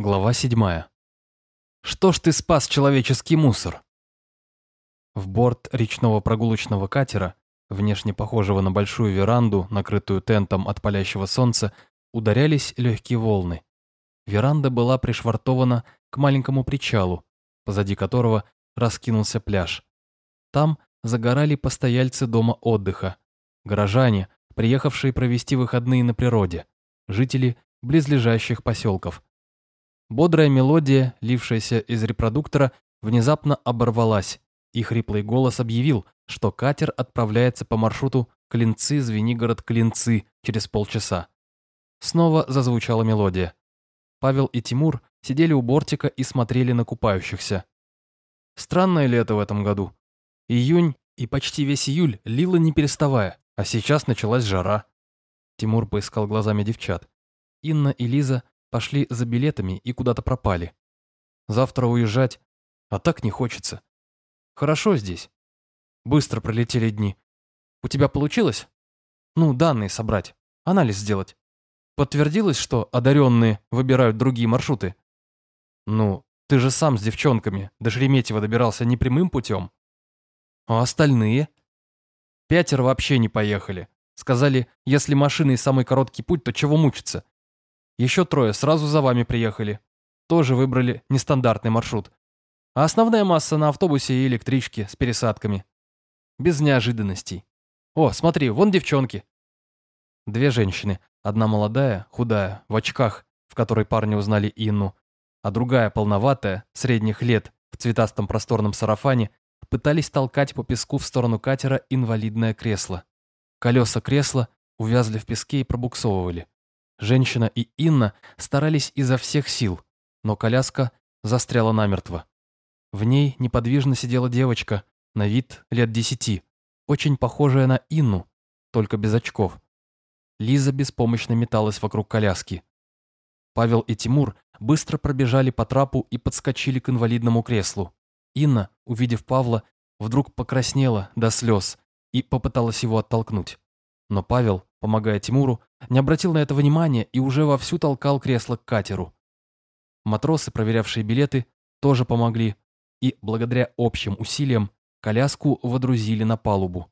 Глава седьмая. Что ж ты спас человеческий мусор? В борт речного прогулочного катера, внешне похожего на большую веранду, накрытую тентом от палящего солнца, ударялись легкие волны. Веранда была пришвартована к маленькому причалу, позади которого раскинулся пляж. Там загорали постояльцы дома отдыха, горожане, приехавшие провести выходные на природе, жители близлежащих поселков – Бодрая мелодия, лившаяся из репродуктора, внезапно оборвалась, и хриплый голос объявил, что катер отправляется по маршруту Клинцы-Звенигород-Клинцы через полчаса. Снова зазвучала мелодия. Павел и Тимур сидели у бортика и смотрели на купающихся. Странное лето в этом году. Июнь и почти весь июль лило не переставая, а сейчас началась жара. Тимур поискал глазами девчат. Инна и Лиза Пошли за билетами и куда-то пропали. Завтра уезжать, а так не хочется. Хорошо здесь. Быстро пролетели дни. У тебя получилось? Ну, данные собрать, анализ сделать. Подтвердилось, что одаренные выбирают другие маршруты? Ну, ты же сам с девчонками до Шереметьево добирался не прямым путем. А остальные? Пятеро вообще не поехали. Сказали, если машиной самый короткий путь, то чего мучиться? Еще трое сразу за вами приехали. Тоже выбрали нестандартный маршрут. А основная масса на автобусе и электричке с пересадками. Без неожиданностей. О, смотри, вон девчонки. Две женщины. Одна молодая, худая, в очках, в которой парни узнали Инну, а другая полноватая, средних лет, в цветастом просторном сарафане, пытались толкать по песку в сторону катера инвалидное кресло. Колеса кресла увязли в песке и пробуксовывали. Женщина и Инна старались изо всех сил, но коляска застряла намертво. В ней неподвижно сидела девочка, на вид лет десяти, очень похожая на Инну, только без очков. Лиза беспомощно металась вокруг коляски. Павел и Тимур быстро пробежали по трапу и подскочили к инвалидному креслу. Инна, увидев Павла, вдруг покраснела до слез и попыталась его оттолкнуть. Но Павел, помогая Тимуру, не обратил на это внимания и уже вовсю толкал кресло к катеру. Матросы, проверявшие билеты, тоже помогли, и благодаря общим усилиям коляску водрузили на палубу.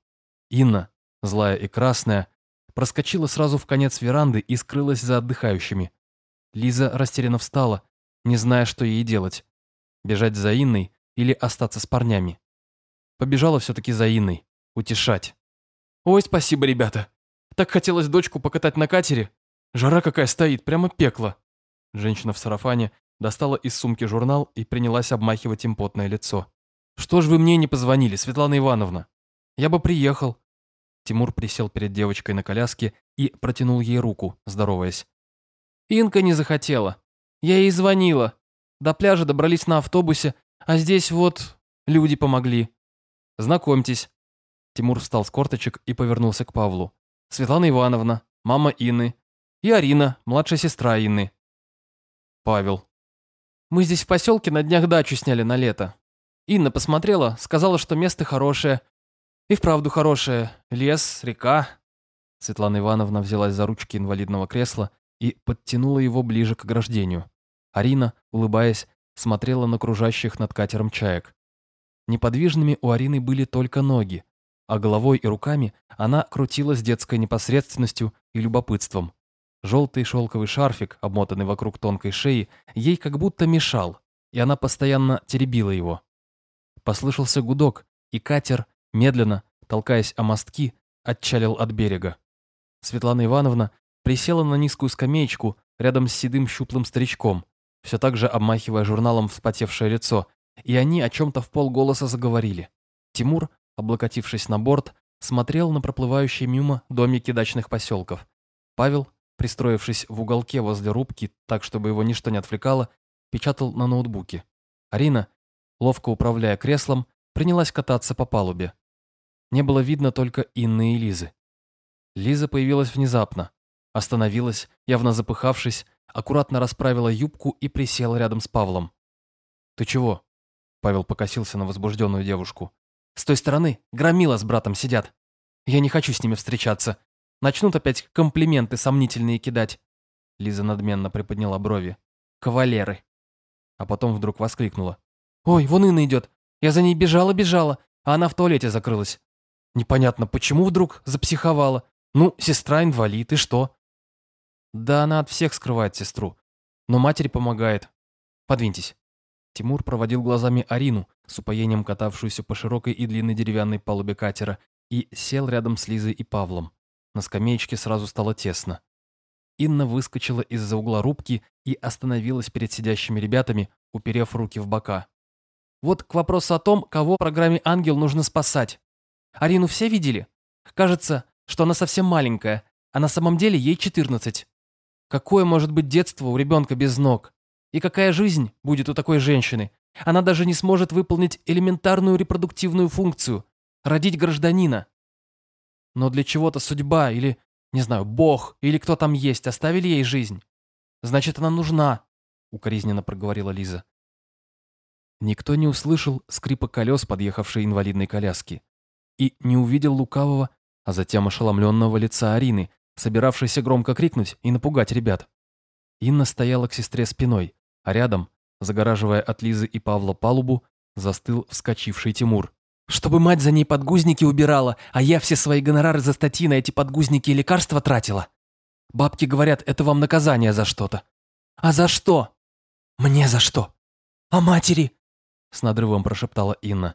Инна, злая и красная, проскочила сразу в конец веранды и скрылась за отдыхающими. Лиза растерянно встала, не зная, что ей делать. Бежать за Инной или остаться с парнями. Побежала все-таки за Инной, утешать. «Ой, спасибо, ребята. Так хотелось дочку покатать на катере. Жара какая стоит, прямо пекло». Женщина в сарафане достала из сумки журнал и принялась обмахивать им потное лицо. «Что ж вы мне не позвонили, Светлана Ивановна? Я бы приехал». Тимур присел перед девочкой на коляске и протянул ей руку, здороваясь. «Инка не захотела. Я ей звонила. До пляжа добрались на автобусе, а здесь вот люди помогли. Знакомьтесь, Тимур встал с корточек и повернулся к Павлу. «Светлана Ивановна, мама Инны. И Арина, младшая сестра Инны». Павел. «Мы здесь в поселке на днях дачу сняли на лето. Инна посмотрела, сказала, что место хорошее. И вправду хорошее. Лес, река». Светлана Ивановна взялась за ручки инвалидного кресла и подтянула его ближе к ограждению. Арина, улыбаясь, смотрела на кружащих над катером чаек. Неподвижными у Арины были только ноги, а головой и руками она крутила с детской непосредственностью и любопытством. Желтый шелковый шарфик, обмотанный вокруг тонкой шеи, ей как будто мешал, и она постоянно теребила его. Послышался гудок, и катер, медленно, толкаясь о мостки, отчалил от берега. Светлана Ивановна присела на низкую скамеечку рядом с седым щуплым старичком, все так же обмахивая журналом вспотевшее лицо, и они о чем-то в полголоса заговорили. Тимур облокотившись на борт, смотрел на проплывающие мимо домики дачных поселков. Павел, пристроившись в уголке возле рубки, так, чтобы его ничто не отвлекало, печатал на ноутбуке. Арина, ловко управляя креслом, принялась кататься по палубе. Не было видно только Инны и Лизы. Лиза появилась внезапно, остановилась, явно запыхавшись, аккуратно расправила юбку и присела рядом с Павлом. «Ты чего?» Павел покосился на возбужденную девушку. С той стороны громила с братом сидят. Я не хочу с ними встречаться. Начнут опять комплименты сомнительные кидать. Лиза надменно приподняла брови. кавалеры. А потом вдруг воскликнула. «Ой, вон Инна идет. Я за ней бежала-бежала, а она в туалете закрылась. Непонятно, почему вдруг запсиховала. Ну, сестра инвалид, и что?» «Да она от всех скрывает сестру. Но матери помогает. Подвиньтесь». Тимур проводил глазами Арину, с упоением катавшуюся по широкой и длинной деревянной палубе катера, и сел рядом с Лизой и Павлом. На скамеечке сразу стало тесно. Инна выскочила из-за угла рубки и остановилась перед сидящими ребятами, уперев руки в бока. «Вот к вопросу о том, кого в программе «Ангел» нужно спасать. Арину все видели? Кажется, что она совсем маленькая, а на самом деле ей 14. Какое может быть детство у ребенка без ног? И какая жизнь будет у такой женщины? Она даже не сможет выполнить элементарную репродуктивную функцию – родить гражданина. Но для чего-то судьба или не знаю, Бог или кто там есть оставили ей жизнь. Значит, она нужна, укоризненно проговорила Лиза. Никто не услышал скрипа колес подъехавшей инвалидной коляски и не увидел лукавого, а затем ошеломленного лица Арины, собиравшейся громко крикнуть и напугать ребят. Инна стояла к сестре спиной, а рядом, загораживая от Лизы и Павла палубу, застыл вскочивший Тимур. Чтобы мать за ней подгузники убирала, а я все свои гонорары за статьи на эти подгузники и лекарства тратила. Бабки говорят, это вам наказание за что-то. А за что? Мне за что? А матери? С надрывом прошептала Инна.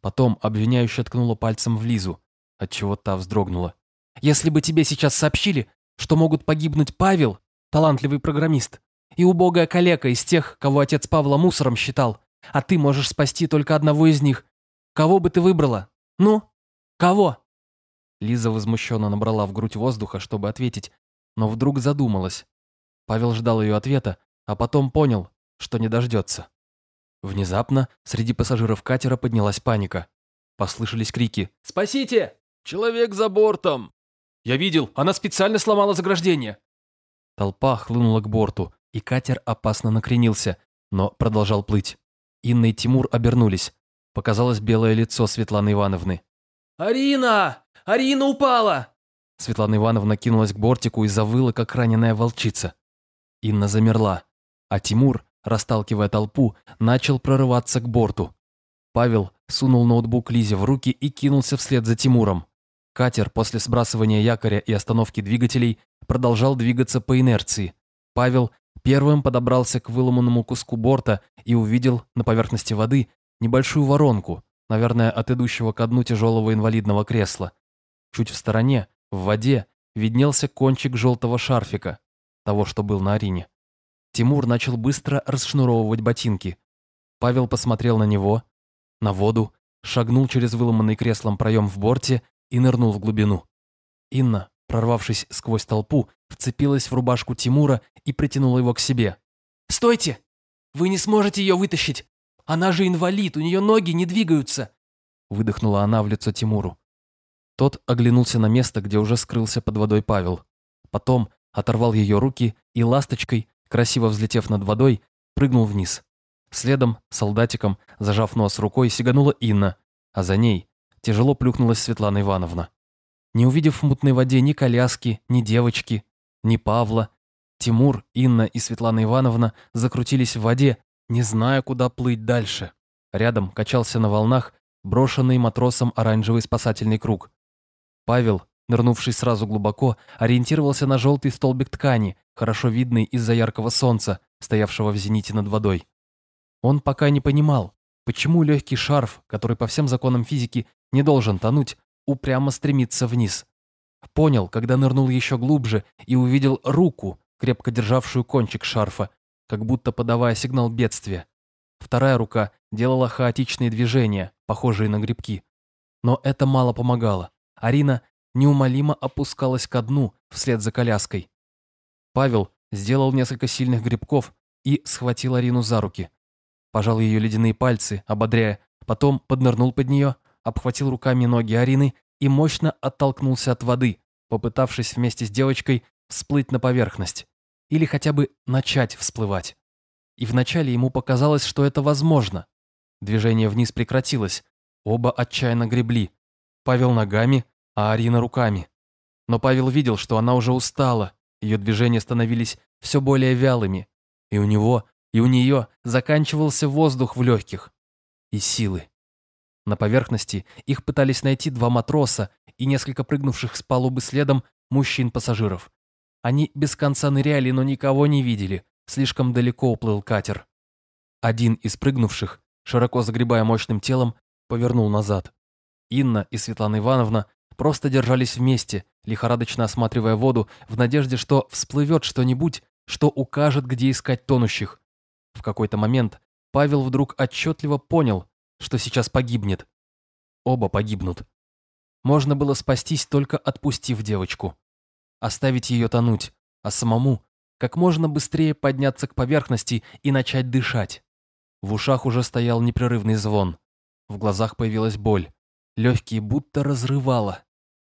Потом обвиняюще ткнула пальцем в Лизу, отчего та вздрогнула. Если бы тебе сейчас сообщили, что могут погибнуть Павел, талантливый программист, и убогая калека из тех, кого отец Павла мусором считал, а ты можешь спасти только одного из них, Кого бы ты выбрала? Ну? Кого?» Лиза возмущенно набрала в грудь воздуха, чтобы ответить, но вдруг задумалась. Павел ждал ее ответа, а потом понял, что не дождется. Внезапно среди пассажиров катера поднялась паника. Послышались крики «Спасите! Человек за бортом!» «Я видел, она специально сломала заграждение!» Толпа хлынула к борту, и катер опасно накренился, но продолжал плыть. Инна и Тимур обернулись. Показалось белое лицо Светланы Ивановны. «Арина! Арина упала!» Светлана Ивановна кинулась к бортику и завыла, как раненая волчица. Инна замерла, а Тимур, расталкивая толпу, начал прорываться к борту. Павел сунул ноутбук Лизе в руки и кинулся вслед за Тимуром. Катер после сбрасывания якоря и остановки двигателей продолжал двигаться по инерции. Павел первым подобрался к выломанному куску борта и увидел на поверхности воды небольшую воронку, наверное, от идущего ко дну тяжелого инвалидного кресла. Чуть в стороне, в воде, виднелся кончик желтого шарфика, того, что был на Арине. Тимур начал быстро расшнуровывать ботинки. Павел посмотрел на него, на воду, шагнул через выломанный креслом проем в борте и нырнул в глубину. Инна, прорвавшись сквозь толпу, вцепилась в рубашку Тимура и притянула его к себе. «Стойте! Вы не сможете ее вытащить! Она же инвалид, у нее ноги не двигаются!» Выдохнула она в лицо Тимуру. Тот оглянулся на место, где уже скрылся под водой Павел. Потом оторвал ее руки и ласточкой, красиво взлетев над водой, прыгнул вниз. Следом, солдатиком, зажав нос рукой, сиганула Инна, а за ней тяжело плюхнулась Светлана Ивановна. Не увидев в мутной воде ни коляски, ни девочки, ни Павла, Тимур, Инна и Светлана Ивановна закрутились в воде не зная, куда плыть дальше. Рядом качался на волнах брошенный матросом оранжевый спасательный круг. Павел, нырнувший сразу глубоко, ориентировался на желтый столбик ткани, хорошо видный из-за яркого солнца, стоявшего в зените над водой. Он пока не понимал, почему легкий шарф, который по всем законам физики не должен тонуть, упрямо стремится вниз. Понял, когда нырнул еще глубже и увидел руку, крепко державшую кончик шарфа, как будто подавая сигнал бедствия. Вторая рука делала хаотичные движения, похожие на грибки. Но это мало помогало. Арина неумолимо опускалась ко дну вслед за коляской. Павел сделал несколько сильных грибков и схватил Арину за руки. Пожал ее ледяные пальцы, ободряя, потом поднырнул под нее, обхватил руками ноги Арины и мощно оттолкнулся от воды, попытавшись вместе с девочкой всплыть на поверхность или хотя бы начать всплывать. И вначале ему показалось, что это возможно. Движение вниз прекратилось, оба отчаянно гребли. Павел ногами, а Арина руками. Но Павел видел, что она уже устала, ее движения становились все более вялыми, И у него, и у нее заканчивался воздух в легких. И силы. На поверхности их пытались найти два матроса и несколько прыгнувших с палубы следом мужчин-пассажиров. Они без конца ныряли, но никого не видели. Слишком далеко уплыл катер. Один из прыгнувших, широко загребая мощным телом, повернул назад. Инна и Светлана Ивановна просто держались вместе, лихорадочно осматривая воду, в надежде, что всплывет что-нибудь, что укажет, где искать тонущих. В какой-то момент Павел вдруг отчетливо понял, что сейчас погибнет. Оба погибнут. Можно было спастись, только отпустив девочку. Оставить ее тонуть, а самому как можно быстрее подняться к поверхности и начать дышать. В ушах уже стоял непрерывный звон. В глазах появилась боль. Легкие будто разрывало.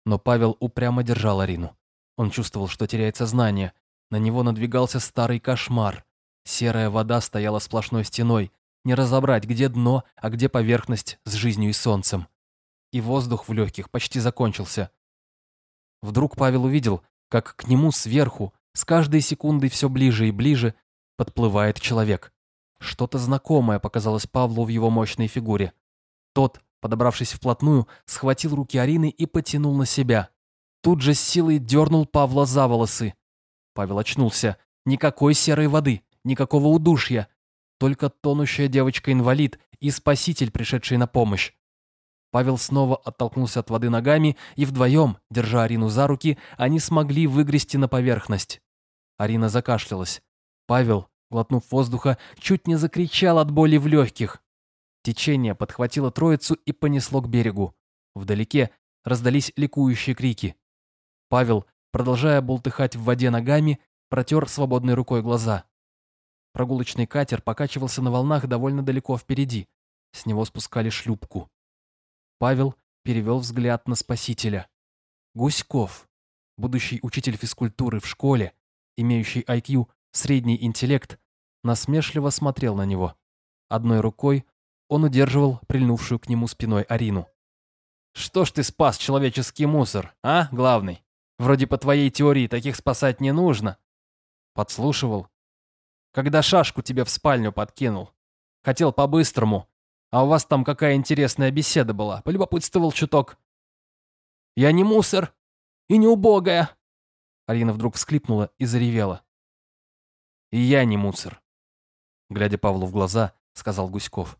Но Павел упрямо держал Арину. Он чувствовал, что теряет сознание. На него надвигался старый кошмар. Серая вода стояла сплошной стеной. Не разобрать, где дно, а где поверхность с жизнью и солнцем. И воздух в легких почти закончился. Вдруг Павел увидел, как к нему сверху, с каждой секундой все ближе и ближе, подплывает человек. Что-то знакомое показалось Павлу в его мощной фигуре. Тот, подобравшись вплотную, схватил руки Арины и потянул на себя. Тут же с силой дернул Павла за волосы. Павел очнулся. Никакой серой воды, никакого удушья. Только тонущая девочка-инвалид и спаситель, пришедший на помощь. Павел снова оттолкнулся от воды ногами, и вдвоем, держа Арину за руки, они смогли выгрести на поверхность. Арина закашлялась. Павел, глотнув воздуха, чуть не закричал от боли в легких. Течение подхватило троицу и понесло к берегу. Вдалеке раздались ликующие крики. Павел, продолжая бултыхать в воде ногами, протер свободной рукой глаза. Прогулочный катер покачивался на волнах довольно далеко впереди. С него спускали шлюпку. Павел перевел взгляд на спасителя. Гуськов, будущий учитель физкультуры в школе, имеющий IQ, средний интеллект, насмешливо смотрел на него. Одной рукой он удерживал прильнувшую к нему спиной Арину. «Что ж ты спас человеческий мусор, а, главный? Вроде по твоей теории таких спасать не нужно». Подслушивал. «Когда шашку тебе в спальню подкинул. Хотел по-быстрому. А у вас там какая интересная беседа была. Полюбопытствовал чуток». «Я не мусор и не убогая!» Арина вдруг всклипнула и заревела. «И я не мусор», — глядя Павлу в глаза, сказал Гуськов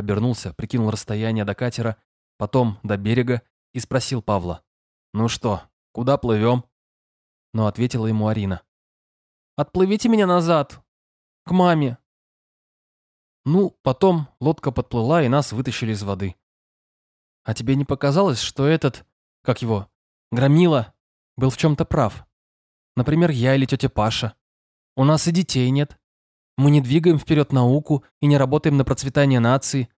обернулся, прикинул расстояние до катера, потом до берега и спросил Павла. «Ну что, куда плывем?» Но ответила ему Арина. «Отплывите меня назад, к маме». Ну, потом лодка подплыла, и нас вытащили из воды. А тебе не показалось, что этот, как его, Громила, был в чем-то прав? Например, я или тетя Паша. У нас и детей нет. Мы не двигаем вперед науку и не работаем на процветание нации.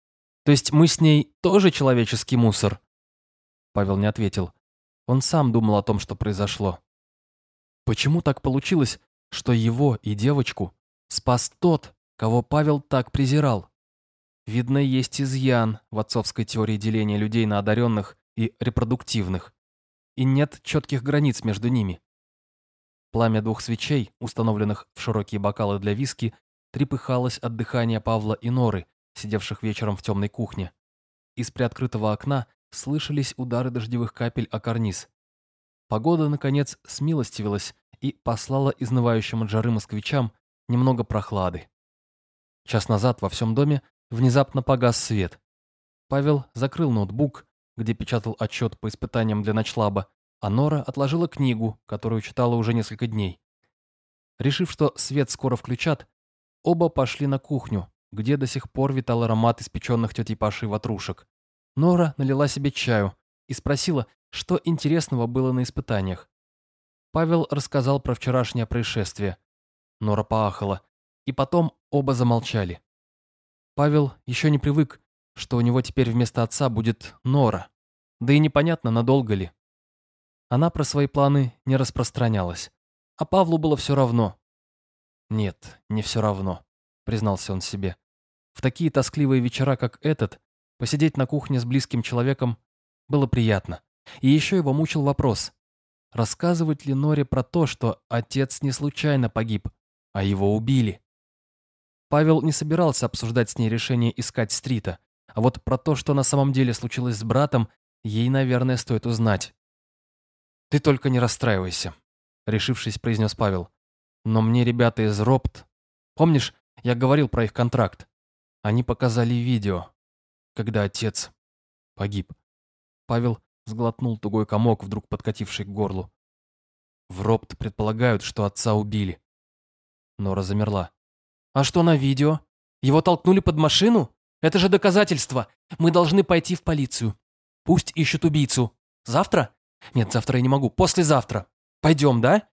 То есть мы с ней тоже человеческий мусор?» Павел не ответил. Он сам думал о том, что произошло. Почему так получилось, что его и девочку спас тот, кого Павел так презирал? Видно, есть изъян в отцовской теории деления людей на одаренных и репродуктивных. И нет четких границ между ними. Пламя двух свечей, установленных в широкие бокалы для виски, трепыхалось от дыхания Павла и Норы, сидевших вечером в темной кухне. Из приоткрытого окна слышались удары дождевых капель о карниз. Погода, наконец, смилостивилась и послала изнывающим от жары москвичам немного прохлады. Час назад во всем доме внезапно погас свет. Павел закрыл ноутбук, где печатал отчет по испытаниям для ночлаба, а Нора отложила книгу, которую читала уже несколько дней. Решив, что свет скоро включат, Оба пошли на кухню, где до сих пор витал аромат испеченных тетей Пашей ватрушек. Нора налила себе чаю и спросила, что интересного было на испытаниях. Павел рассказал про вчерашнее происшествие. Нора поахала, и потом оба замолчали. Павел еще не привык, что у него теперь вместо отца будет Нора, да и непонятно, надолго ли. Она про свои планы не распространялась, а Павлу было все равно, «Нет, не все равно», — признался он себе. В такие тоскливые вечера, как этот, посидеть на кухне с близким человеком было приятно. И еще его мучил вопрос. Рассказывать ли Норе про то, что отец не случайно погиб, а его убили? Павел не собирался обсуждать с ней решение искать Стрита, а вот про то, что на самом деле случилось с братом, ей, наверное, стоит узнать. «Ты только не расстраивайся», — решившись, произнес Павел. «Но мне ребята из РОПТ... Помнишь, я говорил про их контракт? Они показали видео, когда отец погиб». Павел сглотнул тугой комок, вдруг подкативший к горлу. В РОПТ предполагают, что отца убили. Нора замерла. «А что на видео? Его толкнули под машину? Это же доказательство. Мы должны пойти в полицию. Пусть ищут убийцу. Завтра? Нет, завтра я не могу. Послезавтра. Пойдем, да?»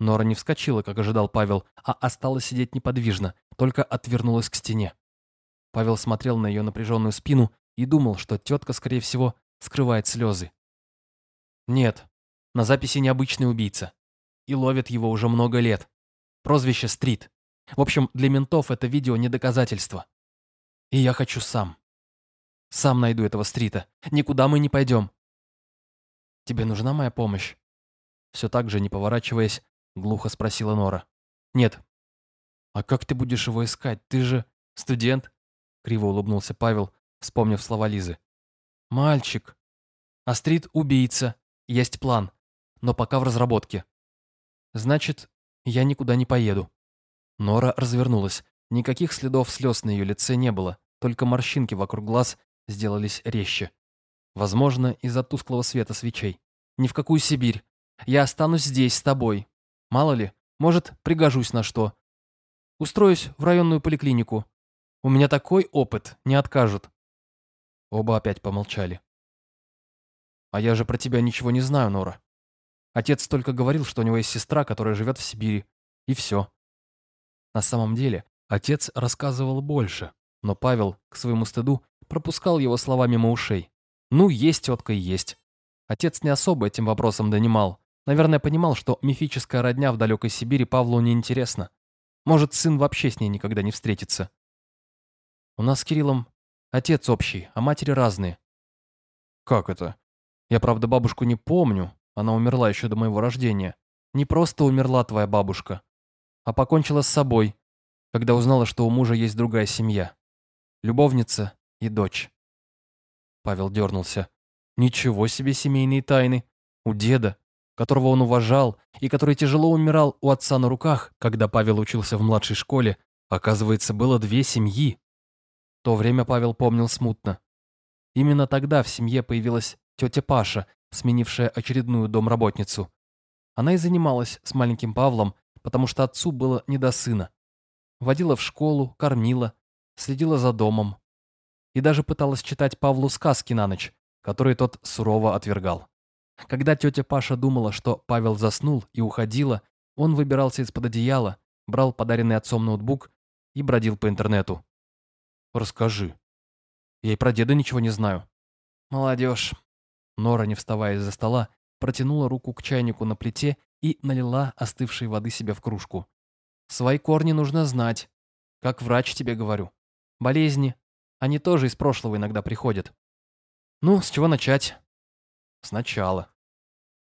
Нора не вскочила, как ожидал Павел, а осталась сидеть неподвижно, только отвернулась к стене. Павел смотрел на ее напряженную спину и думал, что тетка, скорее всего, скрывает слезы. Нет, на записи необычный убийца. И ловят его уже много лет. Прозвище Стрит. В общем, для ментов это видео не доказательство. И я хочу сам. Сам найду этого Стрита. Никуда мы не пойдем. Тебе нужна моя помощь? Все так же, не поворачиваясь, глухо спросила Нора. Нет. А как ты будешь его искать? Ты же студент? Криво улыбнулся Павел, вспомнив слова Лизы. Мальчик. А Стрит убийца. Есть план. Но пока в разработке. Значит, я никуда не поеду. Нора развернулась. Никаких следов слез на ее лице не было, только морщинки вокруг глаз сделались резче. Возможно, из-за тусклого света свечей. «Ни в какую Сибирь. Я останусь здесь с тобой. Мало ли, может, пригожусь на что. Устроюсь в районную поликлинику. У меня такой опыт, не откажут». Оба опять помолчали. «А я же про тебя ничего не знаю, Нора. Отец только говорил, что у него есть сестра, которая живет в Сибири. И все. На самом деле, отец рассказывал больше, но Павел, к своему стыду, пропускал его слова мимо ушей. Ну, есть тетка и есть. Отец не особо этим вопросом донимал. Наверное, понимал, что мифическая родня в далекой Сибири Павлу не интересна. Может, сын вообще с ней никогда не встретится. У нас с Кириллом отец общий, а матери разные. Как это? Я, правда, бабушку не помню. Она умерла еще до моего рождения. Не просто умерла твоя бабушка а покончила с собой, когда узнала, что у мужа есть другая семья. Любовница и дочь. Павел дернулся. Ничего себе семейные тайны. У деда, которого он уважал и который тяжело умирал у отца на руках, когда Павел учился в младшей школе, оказывается, было две семьи. То время Павел помнил смутно. Именно тогда в семье появилась тетя Паша, сменившая очередную домработницу. Она и занималась с маленьким Павлом потому что отцу было не до сына. Водила в школу, кормила, следила за домом. И даже пыталась читать Павлу сказки на ночь, которые тот сурово отвергал. Когда тетя Паша думала, что Павел заснул и уходила, он выбирался из-под одеяла, брал подаренный отцом ноутбук и бродил по интернету. «Расскажи. Я и про деда ничего не знаю». «Молодежь». Нора, не вставая из-за стола, протянула руку к чайнику на плите и налила остывшей воды себе в кружку. «Свои корни нужно знать. Как врач тебе говорю. Болезни. Они тоже из прошлого иногда приходят. Ну, с чего начать?» «Сначала».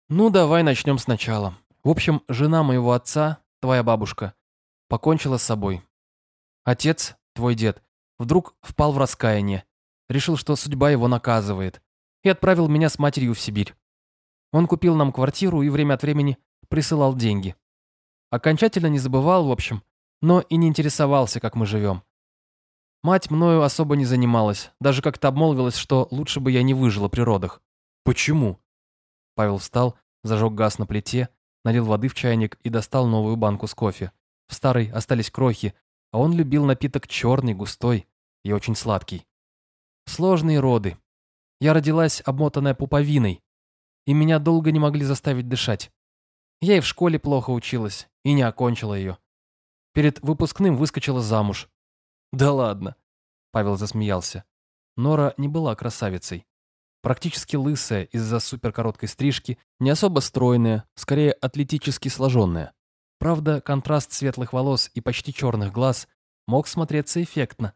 «Ну, давай начнем сначала. В общем, жена моего отца, твоя бабушка, покончила с собой. Отец, твой дед, вдруг впал в раскаяние. Решил, что судьба его наказывает. И отправил меня с матерью в Сибирь. Он купил нам квартиру и время от времени присылал деньги. Окончательно не забывал, в общем, но и не интересовался, как мы живем. Мать мною особо не занималась, даже как-то обмолвилась, что лучше бы я не выжила при родах. Почему? Павел встал, зажег газ на плите, налил воды в чайник и достал новую банку с кофе. В старой остались крохи, а он любил напиток черный, густой и очень сладкий. Сложные роды. Я родилась обмотанная пуповиной, и меня долго не могли заставить дышать. Я и в школе плохо училась, и не окончила ее. Перед выпускным выскочила замуж. Да ладно. Павел засмеялся. Нора не была красавицей. Практически лысая из-за суперкороткой стрижки, не особо стройная, скорее атлетически сложенная. Правда, контраст светлых волос и почти черных глаз мог смотреться эффектно,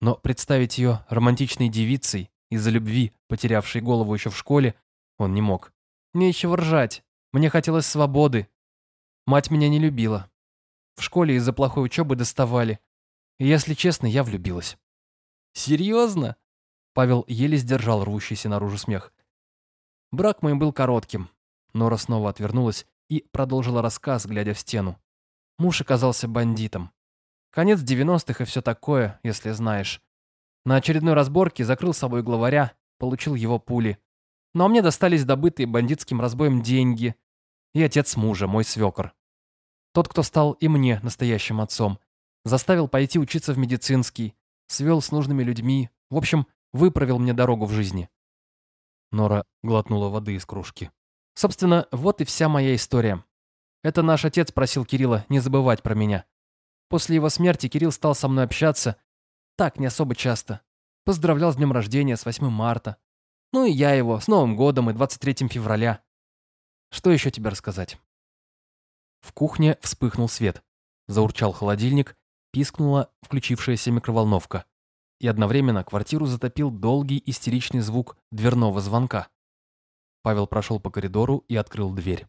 но представить ее романтичной девицей из-за любви, потерявшей голову еще в школе, он не мог. Нечего ржать. Мне хотелось свободы. Мать меня не любила. В школе из-за плохой учебы доставали. И, если честно, я влюбилась. Серьезно? Павел еле сдержал рвущийся наружу смех. Брак мой был коротким. Нора снова отвернулась и продолжила рассказ, глядя в стену. Муж оказался бандитом. Конец девяностых и все такое, если знаешь. На очередной разборке закрыл собой главаря, получил его пули. Но мне достались добытые бандитским разбоем деньги. И отец мужа, мой свекор. Тот, кто стал и мне настоящим отцом. Заставил пойти учиться в медицинский, свел с нужными людьми. В общем, выправил мне дорогу в жизни. Нора глотнула воды из кружки. Собственно, вот и вся моя история. Это наш отец просил Кирилла не забывать про меня. После его смерти Кирилл стал со мной общаться. Так, не особо часто. Поздравлял с днем рождения, с 8 марта. Ну и я его, с Новым годом и 23 февраля. Что еще тебе рассказать? В кухне вспыхнул свет. Заурчал холодильник, пискнула включившаяся микроволновка. И одновременно квартиру затопил долгий истеричный звук дверного звонка. Павел прошел по коридору и открыл дверь.